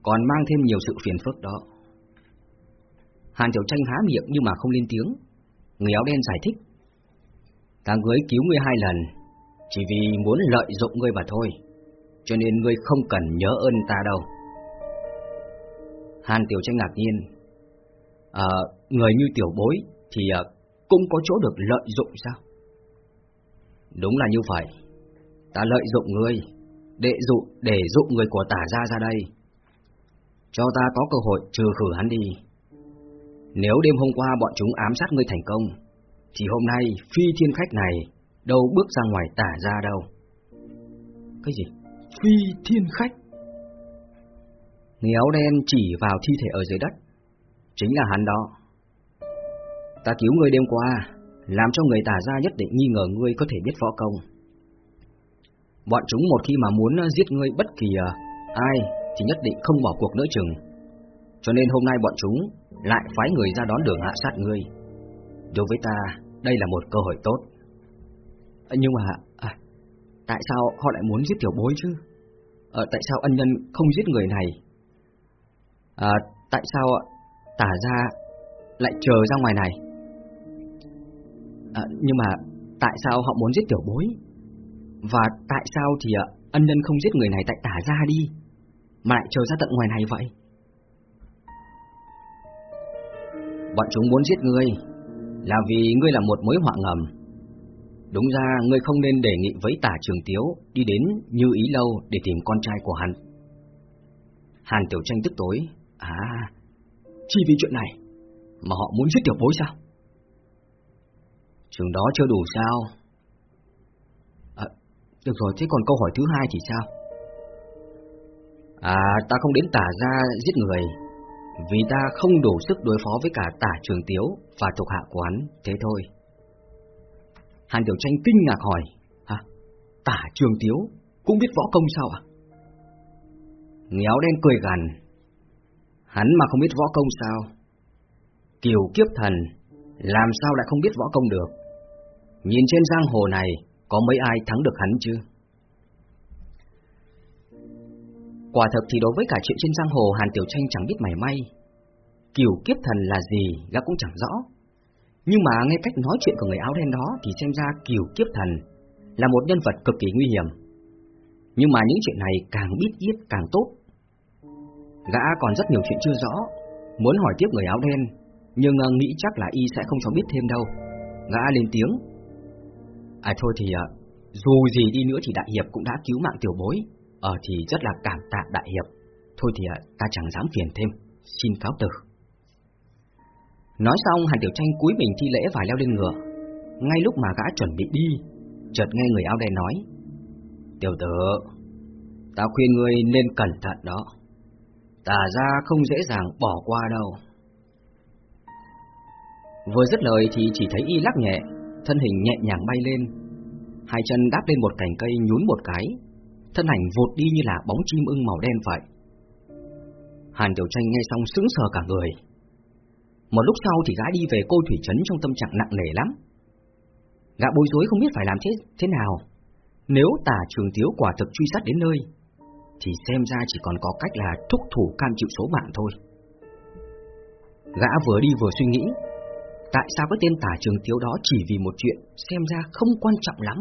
S1: Còn mang thêm nhiều sự phiền phức đó Hàn Tiểu Tranh há miệng nhưng mà không lên tiếng. Người áo đen giải thích. Ta ngươi cứu ngươi hai lần, chỉ vì muốn lợi dụng ngươi mà thôi, cho nên ngươi không cần nhớ ơn ta đâu. Hàn Tiểu Tranh ngạc nhiên. À, người như tiểu bối thì à, cũng có chỗ được lợi dụng sao? Đúng là như vậy. Ta lợi dụng ngươi, để dụ để dụ người của tả ra ra đây. Cho ta có cơ hội trừ khử hắn đi. Nếu đêm hôm qua bọn chúng ám sát ngươi thành công, thì hôm nay phi thiên khách này đâu bước ra ngoài tả ra đâu. Cái gì? Phi thiên khách? Người áo đen chỉ vào thi thể ở dưới đất. Chính là hắn đó. Ta cứu ngươi đêm qua, làm cho người tả ra nhất định nghi ngờ ngươi có thể biết võ công. Bọn chúng một khi mà muốn giết ngươi bất kỳ à, ai thì nhất định không bỏ cuộc nữa chừng. Cho nên hôm nay bọn chúng lại phái người ra đón đường hạ sát ngươi. Đối với ta, đây là một cơ hội tốt. Nhưng mà, à, tại sao họ lại muốn giết tiểu bối chứ? À, tại sao ân nhân không giết người này? À, tại sao tả ra lại chờ ra ngoài này? À, nhưng mà, tại sao họ muốn giết tiểu bối? Và tại sao thì ờ, ân nhân không giết người này tại tả ra đi, mà lại chờ ra tận ngoài này vậy? Bọn chúng muốn giết ngươi Là vì ngươi là một mối họa ngầm Đúng ra ngươi không nên đề nghị với tả trường tiếu Đi đến như ý lâu để tìm con trai của hắn Hàn Tiểu Tranh tức tối À Chỉ vì chuyện này Mà họ muốn giết tiểu bối sao Trường đó chưa đủ sao à, Được rồi thế còn câu hỏi thứ hai thì sao À ta không đến tả ra giết người vì ta không đủ sức đối phó với cả tả trường tiếu và thuộc hạ quán, thế thôi. Hàn Tiểu Tranh kinh ngạc hỏi, hả, tả trường tiếu cũng biết võ công sao ạ? À? Ngéo đen cười gằn, hắn mà không biết võ công sao? Kiều kiếp thần, làm sao lại không biết võ công được? Nhìn trên giang hồ này, có mấy ai thắng được hắn chứ? Quả thật thì đối với cả chuyện trên giang hồ Hàn Tiểu Tranh chẳng biết mảy may. Kiều kiếp thần là gì gã cũng chẳng rõ. Nhưng mà nghe cách nói chuyện của người áo đen đó Thì xem ra Kiều kiếp thần Là một nhân vật cực kỳ nguy hiểm. Nhưng mà những chuyện này càng biết ít càng tốt. Gã còn rất nhiều chuyện chưa rõ Muốn hỏi tiếp người áo đen Nhưng ờ, nghĩ chắc là y sẽ không cho biết thêm đâu. Gã lên tiếng. À thôi thì uh, Dù gì đi nữa thì đại hiệp cũng đã cứu mạng tiểu bối. Ờ thì rất là cảm tạ đại hiệp. Thôi thì ờ, ta chẳng dám phiền thêm. Xin cáo từ. Nói xong Hàn Tiểu Tranh cúi mình thi lễ và leo lên ngựa. Ngay lúc mà gã chuẩn bị đi Chợt nghe người áo đen nói Tiểu tử Ta khuyên ngươi nên cẩn thận đó. Tà ra không dễ dàng bỏ qua đâu. Vừa dứt lời thì chỉ thấy y lắc nhẹ Thân hình nhẹ nhàng bay lên Hai chân đáp lên một cành cây nhún một cái thân ảnh vụt đi như là bóng chim ưng màu đen vậy. Hàn Tiểu Tranh nghe xong sững sờ cả người. Một lúc sau thì gã đi về cô thủy trấn trong tâm trạng nặng nề lắm. Gã bối rối không biết phải làm thế thế nào. Nếu tả trường tiếu quả thực truy sát đến nơi, thì xem ra chỉ còn có cách là thúc thủ cam chịu số mạng thôi. Gã vừa đi vừa suy nghĩ, tại sao cái tên tả trường thiếu đó chỉ vì một chuyện xem ra không quan trọng lắm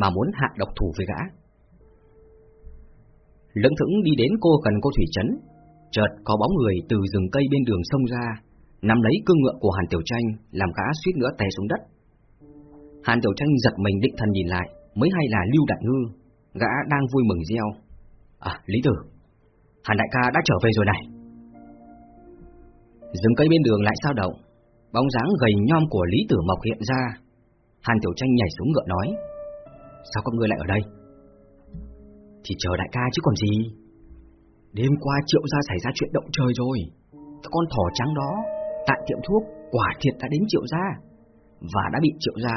S1: mà muốn hạ độc thủ với gã. Lưỡng thững đi đến cô gần cô thủy trấn, chợt có bóng người từ rừng cây bên đường sông ra, nắm lấy cương ngựa của Hàn Tiểu Tranh, làm gã suýt nữa té xuống đất. Hàn Tiểu Tranh giật mình định thần nhìn lại, mới hay là Lưu Đại Ngư, gã đang vui mừng reo. À, Lý Tử, Hàn Đại ca đã trở về rồi này. Rừng cây bên đường lại sao động, bóng dáng gầy nhom của Lý Tử Mộc hiện ra. Hàn Tiểu Tranh nhảy xuống ngựa nói, sao các ngươi lại ở đây? Thì chờ đại ca chứ còn gì Đêm qua triệu gia xảy ra chuyện động trời rồi Con thỏ trắng đó Tại tiệm thuốc quả thiệt đã đến triệu gia Và đã bị triệu gia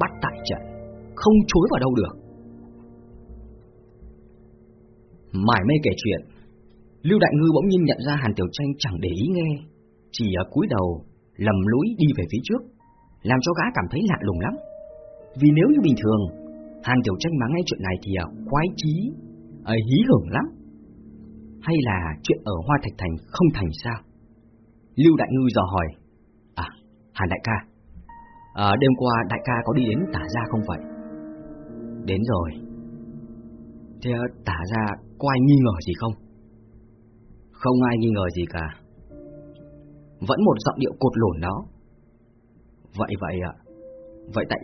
S1: Bắt tại trận Không chối vào đâu được Mải mê kể chuyện Lưu Đại Ngư bỗng nhiên nhận ra Hàn Tiểu Tranh chẳng để ý nghe Chỉ ở cúi đầu Lầm lũi đi về phía trước Làm cho gã cảm thấy lạ lùng lắm Vì nếu như bình thường Hàn Tiểu Tranh mà nghe chuyện này thì à, khoái chí, ấy hí hưởng lắm. Hay là chuyện ở Hoa Thạch Thành không thành sao? Lưu Đại Ngư dò hỏi. À, Hàn Đại ca, à, đêm qua Đại ca có đi đến tả gia không vậy? Đến rồi. Thế à, tả gia có ai nghi ngờ gì không? Không ai nghi ngờ gì cả. Vẫn một giọng điệu cột lổn đó. Vậy vậy ạ. Vậy tại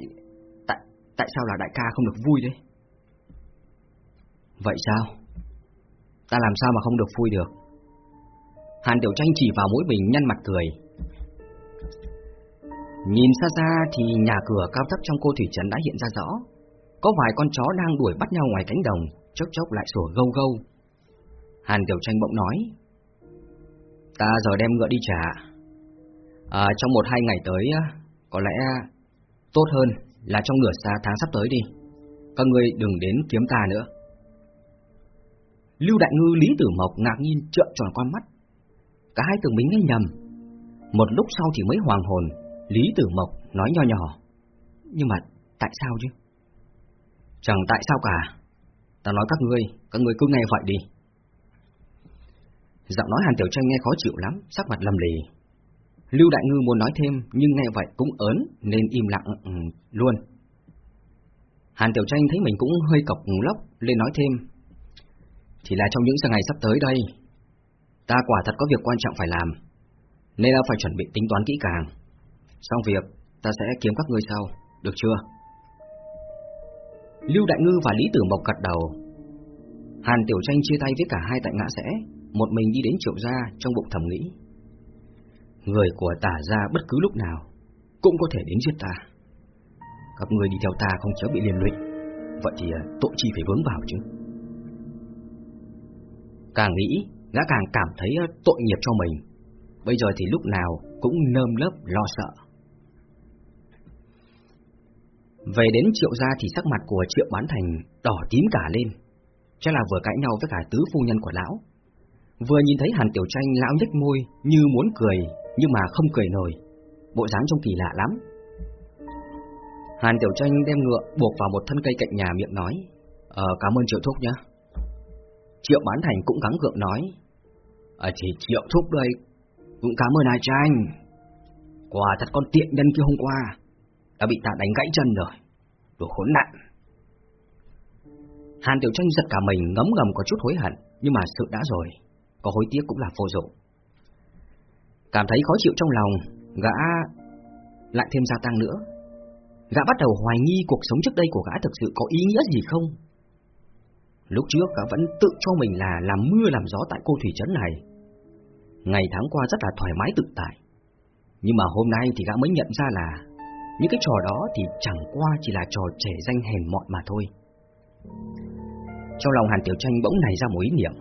S1: tại tại sao là đại ca không được vui đấy? Vậy sao? Ta làm sao mà không được vui được? Hàn Tiểu Tranh chỉ vào mũi mình nhăn mặt cười. Nhìn xa xa thì nhà cửa cao thấp trong cô thủy trấn đã hiện ra rõ. Có vài con chó đang đuổi bắt nhau ngoài cánh đồng, chốc chốc lại sủa gâu gâu. Hàn Tiểu Tranh bỗng nói, Ta giờ đem ngựa đi trả. À, trong một hai ngày tới, có lẽ tốt hơn là trong nửa xa tháng sắp tới đi. Các người đừng đến kiếm ta nữa. Lưu Đại Ngư Lý Tử Mộc ngạc nhiên trợn tròn con mắt. Cả hai tưởng mình nghe nhầm. Một lúc sau thì mới hoàng hồn, Lý Tử Mộc nói nho nhỏ. Nhưng mà tại sao chứ? Chẳng tại sao cả. Ta nói các ngươi, các ngươi cứ nghe vậy đi. Giọng nói Hàn Tiểu Tranh nghe khó chịu lắm, sắc mặt lầm lì. Lưu Đại Ngư muốn nói thêm, nhưng nghe vậy cũng ớn, nên im lặng ừ, ừ luôn. Hàn Tiểu Tranh thấy mình cũng hơi cọc lốc, lên nói thêm. chỉ là trong những giờ ngày sắp tới đây, ta quả thật có việc quan trọng phải làm, nên là phải chuẩn bị tính toán kỹ càng. Xong việc, ta sẽ kiếm các ngươi sau, được chưa? Lưu Đại Ngư và Lý Tử Mộc gật đầu. Hàn Tiểu Tranh chia tay với cả hai tại ngã sẽ, một mình đi đến triệu gia trong bụng thầm nghĩ. Người của tả gia bất cứ lúc nào cũng có thể đến giết ta. Các người đi theo ta không chớ bị liên lụy, vậy thì à, tội chi phải vướng vào chứ. Càng nghĩ, gã càng cảm thấy à, tội nghiệp cho mình. Bây giờ thì lúc nào cũng nơm lớp lo sợ. Về đến triệu gia thì sắc mặt của triệu bán thành đỏ tím cả lên. Chắc là vừa cãi nhau với cả tứ phu nhân của lão. Vừa nhìn thấy Hàn Tiểu Tranh lão nhếch môi như muốn cười nhưng mà không cười nổi, bộ dáng trông kỳ lạ lắm. Hàn Tiểu Tranh đem ngựa buộc vào một thân cây cạnh nhà miệng nói, Ờ, cảm ơn Triệu Thúc nhá. Triệu Bán Thành cũng gắng gượng nói, Ờ, thì Triệu Thúc đây, cũng cảm ơn ai Tranh. Quả thật con tiện nhân kia hôm qua, đã bị ta đánh gãy chân rồi, đồ khốn nạn. Hàn Tiểu Tranh giật cả mình ngấm ngầm có chút hối hận, nhưng mà sự đã rồi, có hối tiếc cũng là vô dụng. Cảm thấy khó chịu trong lòng, gã lại thêm gia tăng nữa. Gã bắt đầu hoài nghi cuộc sống trước đây của gã thực sự có ý nghĩa gì không? Lúc trước gã vẫn tự cho mình là làm mưa làm gió tại cô thủy trấn này. Ngày tháng qua rất là thoải mái tự tại. Nhưng mà hôm nay thì gã mới nhận ra là những cái trò đó thì chẳng qua chỉ là trò trẻ danh hèn mọn mà thôi. Trong lòng Hàn Tiểu Tranh bỗng nảy ra một ý niệm.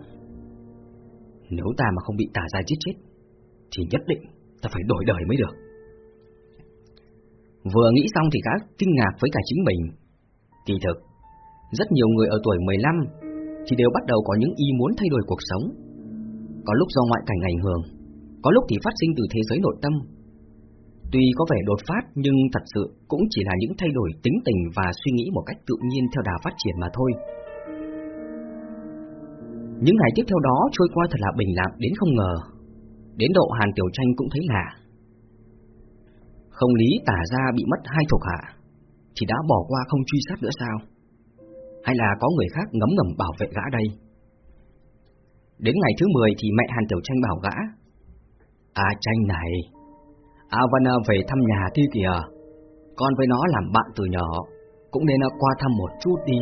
S1: Nếu ta mà không bị tà gia giết chết, thì nhất định ta phải đổi đời mới được. Vừa nghĩ xong thì gã kinh ngạc với cả chính mình. Kỳ thực, rất nhiều người ở tuổi 15 thì đều bắt đầu có những ý muốn thay đổi cuộc sống. Có lúc do ngoại cảnh ảnh hưởng, có lúc thì phát sinh từ thế giới nội tâm. Tuy có vẻ đột phát nhưng thật sự cũng chỉ là những thay đổi tính tình và suy nghĩ một cách tự nhiên theo đà phát triển mà thôi. Những ngày tiếp theo đó trôi qua thật là bình lặng đến không ngờ. Đến độ Hàn Tiểu Tranh cũng thấy lạ. Không lý tả ra bị mất hai thuộc hạ, thì đã bỏ qua không truy sát nữa sao? Hay là có người khác ngấm ngầm bảo vệ gã đây? Đến ngày thứ 10 thì mẹ Hàn Tiểu Tranh bảo gã. À Tranh này, A về thăm nhà kia kìa, con với nó làm bạn từ nhỏ, cũng nên qua thăm một chút đi.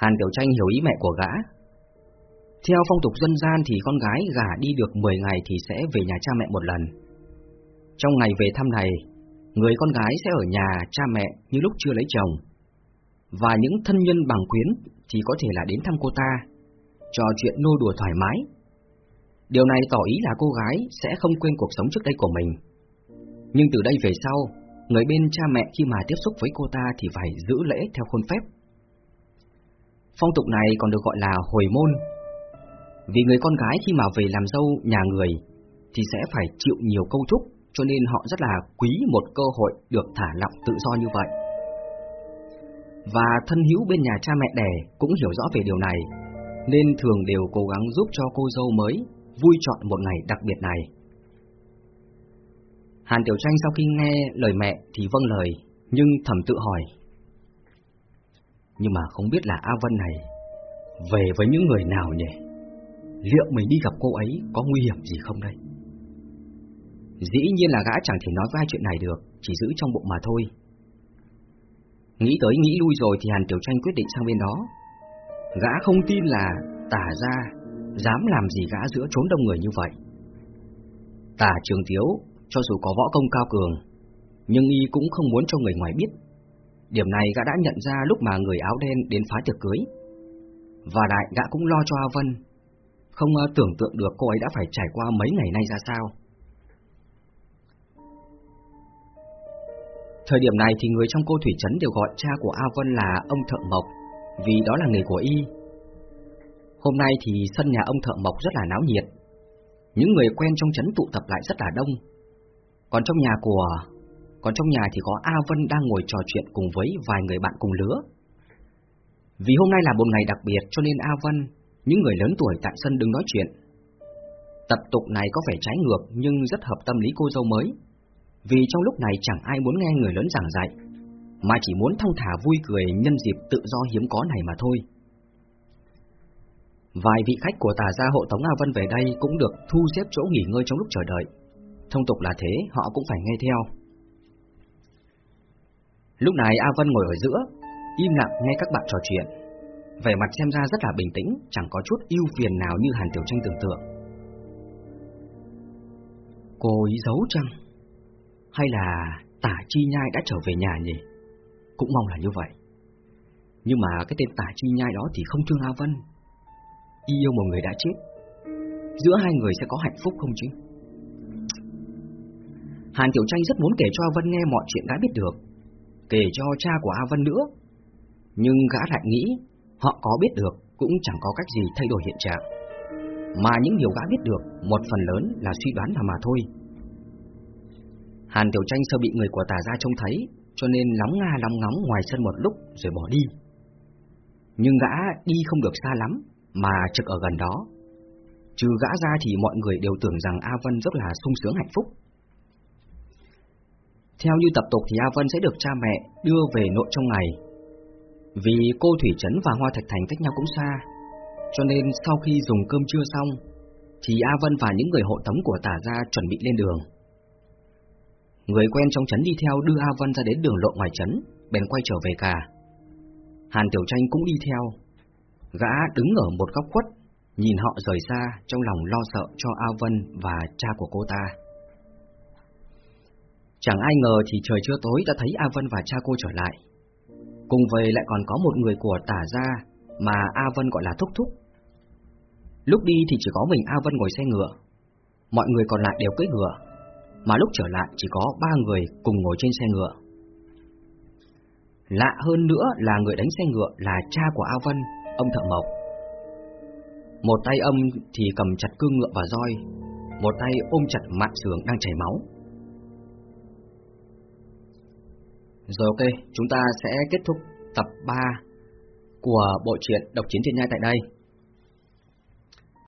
S1: Hàn Tiểu Tranh hiểu ý mẹ của gã. Theo phong tục dân gian thì con gái gả đi được 10 ngày thì sẽ về nhà cha mẹ một lần. Trong ngày về thăm này, người con gái sẽ ở nhà cha mẹ như lúc chưa lấy chồng. Và những thân nhân bằng quyến thì có thể là đến thăm cô ta, trò chuyện nô đùa thoải mái. Điều này tỏ ý là cô gái sẽ không quên cuộc sống trước đây của mình. Nhưng từ đây về sau, người bên cha mẹ khi mà tiếp xúc với cô ta thì phải giữ lễ theo khuôn phép. Phong tục này còn được gọi là hồi môn. Vì người con gái khi mà về làm dâu nhà người thì sẽ phải chịu nhiều câu thúc, cho nên họ rất là quý một cơ hội được thả lỏng tự do như vậy. Và thân hữu bên nhà cha mẹ đẻ cũng hiểu rõ về điều này, nên thường đều cố gắng giúp cho cô dâu mới vui chọn một ngày đặc biệt này. Hàn Tiểu Tranh sau khi nghe lời mẹ thì vâng lời, nhưng thầm tự hỏi. Nhưng mà không biết là A Vân này về với những người nào nhỉ? Liệu mình đi gặp cô ấy có nguy hiểm gì không đây? Dĩ nhiên là gã chẳng thể nói với ai chuyện này được, chỉ giữ trong bụng mà thôi. Nghĩ tới nghĩ lui rồi thì Hàn Tiểu Tranh quyết định sang bên đó. Gã không tin là tả ra dám làm gì gã giữa trốn đông người như vậy. Tả Trường Tiếu, cho dù có võ công cao cường, nhưng y cũng không muốn cho người ngoài biết. Điểm này gã đã nhận ra lúc mà người áo đen đến phá tiệc cưới. Và lại gã cũng lo cho A Vân, không ờ, tưởng tượng được cô ấy đã phải trải qua mấy ngày nay ra sao. Thời điểm này thì người trong cô Thủy Trấn đều gọi cha của A Vân là ông Thợ Mộc, vì đó là nghề của y. Hôm nay thì sân nhà ông Thợ Mộc rất là náo nhiệt. Những người quen trong trấn tụ tập lại rất là đông. Còn trong nhà của... Còn trong nhà thì có A Vân đang ngồi trò chuyện cùng với vài người bạn cùng lứa. Vì hôm nay là một ngày đặc biệt cho nên A Vân, những người lớn tuổi tại sân đứng nói chuyện. Tập tục này có vẻ trái ngược nhưng rất hợp tâm lý cô dâu mới vì trong lúc này chẳng ai muốn nghe người lớn giảng dạy, mà chỉ muốn thong thả vui cười nhân dịp tự do hiếm có này mà thôi. Vài vị khách của tà gia hộ tống A Vân về đây cũng được thu xếp chỗ nghỉ ngơi trong lúc chờ đợi. Thông tục là thế, họ cũng phải nghe theo. Lúc này A Vân ngồi ở giữa, im lặng nghe các bạn trò chuyện. Vẻ mặt xem ra rất là bình tĩnh, chẳng có chút ưu phiền nào như Hàn Tiểu Tranh tưởng tượng. Cô ý giấu chăng? Hay là tả chi nhai đã trở về nhà nhỉ? Cũng mong là như vậy. Nhưng mà cái tên tả chi nhai đó thì không thương A Vân. Y yêu một người đã chết. Giữa hai người sẽ có hạnh phúc không chứ? Hàn Tiểu Tranh rất muốn kể cho A Vân nghe mọi chuyện đã biết được. Kể cho cha của A Vân nữa. Nhưng gã lại nghĩ họ có biết được cũng chẳng có cách gì thay đổi hiện trạng. Mà những điều gã biết được một phần lớn là suy đoán là mà thôi. Hàn Tiểu Tranh sợ bị người của tà gia trông thấy, cho nên lóng nga lóng ngóng ngoài sân một lúc rồi bỏ đi. Nhưng gã đi không được xa lắm, mà trực ở gần đó. Trừ gã ra thì mọi người đều tưởng rằng A Vân rất là sung sướng hạnh phúc. Theo như tập tục thì A Vân sẽ được cha mẹ đưa về nội trong ngày. Vì cô Thủy Trấn và Hoa Thạch Thành cách nhau cũng xa, cho nên sau khi dùng cơm trưa xong, thì A Vân và những người hộ tống của tả gia chuẩn bị lên đường. Người quen trong trấn đi theo đưa A Vân ra đến đường lộ ngoài trấn, bèn quay trở về cả. Hàn Tiểu Tranh cũng đi theo. Gã đứng ở một góc khuất, nhìn họ rời xa trong lòng lo sợ cho A Vân và cha của cô ta. Chẳng ai ngờ thì trời chưa tối đã thấy A Vân và cha cô trở lại. Cùng về lại còn có một người của tả gia mà A Vân gọi là Thúc Thúc. Lúc đi thì chỉ có mình A Vân ngồi xe ngựa, mọi người còn lại đều cưỡi ngựa mà lúc trở lại chỉ có ba người cùng ngồi trên xe ngựa. Lạ hơn nữa là người đánh xe ngựa là cha của A Vân, ông Thợ Mộc. Một tay ông thì cầm chặt cương ngựa và roi, một tay ôm chặt mạng sườn đang chảy máu. Rồi ok, chúng ta sẽ kết thúc tập 3 của bộ truyện Độc Chiến Thiên Nhai tại đây.